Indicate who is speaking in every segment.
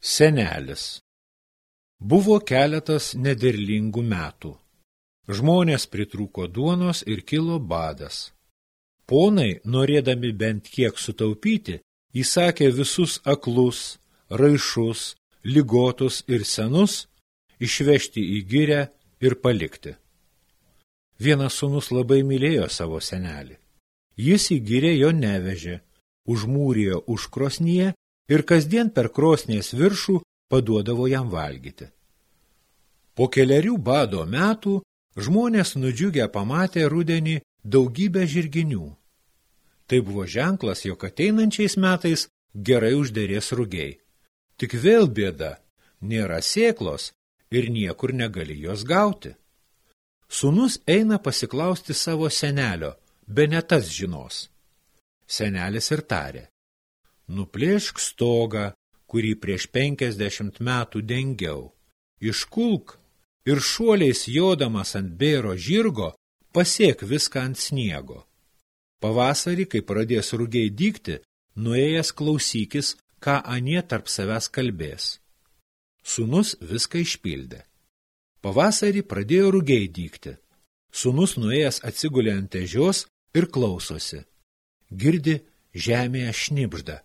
Speaker 1: Senelis Buvo keletas nederlingų metų. Žmonės pritrūko duonos ir kilo badas. Ponai, norėdami bent kiek sutaupyti, įsakė visus aklus, raišus, ligotus ir senus išvežti į gyrę ir palikti. Vienas sunus labai mylėjo savo senelį. Jis į gyrę jo nevežė, užmūrijo už krosnyje ir kasdien per krosnės viršų paduodavo jam valgyti. Po keliarių bado metų žmonės nudžiugę pamatė rudenį daugybę žirginių. Tai buvo ženklas, jog ateinančiais metais gerai uždėrės rugiai. Tik vėl bėda, nėra sėklos ir niekur negali jos gauti. Sūnus eina pasiklausti savo senelio, be netas žinos. Senelis ir tarė nuplėšk stogą, kurį prieš penkiasdešimt metų dengiau, iškulk ir šuoliais jodamas ant bėro žirgo pasiek viską ant sniego. Pavasarį, kai pradės rugiai dykti, nuėjęs klausykis, ką anie tarp savęs kalbės. Sūnus viską išpildė. Pavasarį pradėjo rugiai dykti. Sūnus nuėjęs atsigulė ant ežios ir klausosi. Girdi žemėje šnipžda.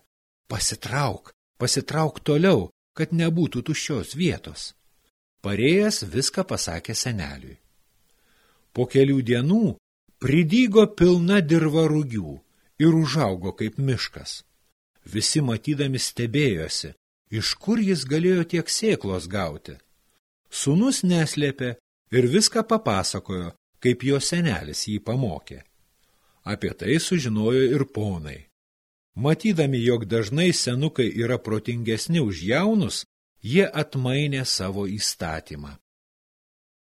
Speaker 1: Pasitrauk, pasitrauk toliau, kad nebūtų tuščios vietos. Parėjęs viską pasakė seneliui. Po kelių dienų pridygo pilna dirva rūgių ir užaugo kaip miškas. Visi matydami stebėjosi, iš kur jis galėjo tiek sėklos gauti. Sūnus neslėpė ir viską papasakojo, kaip jo senelis jį pamokė. Apie tai sužinojo ir ponai. Matydami, jog dažnai senukai yra protingesni už jaunus, jie atmainė savo įstatymą.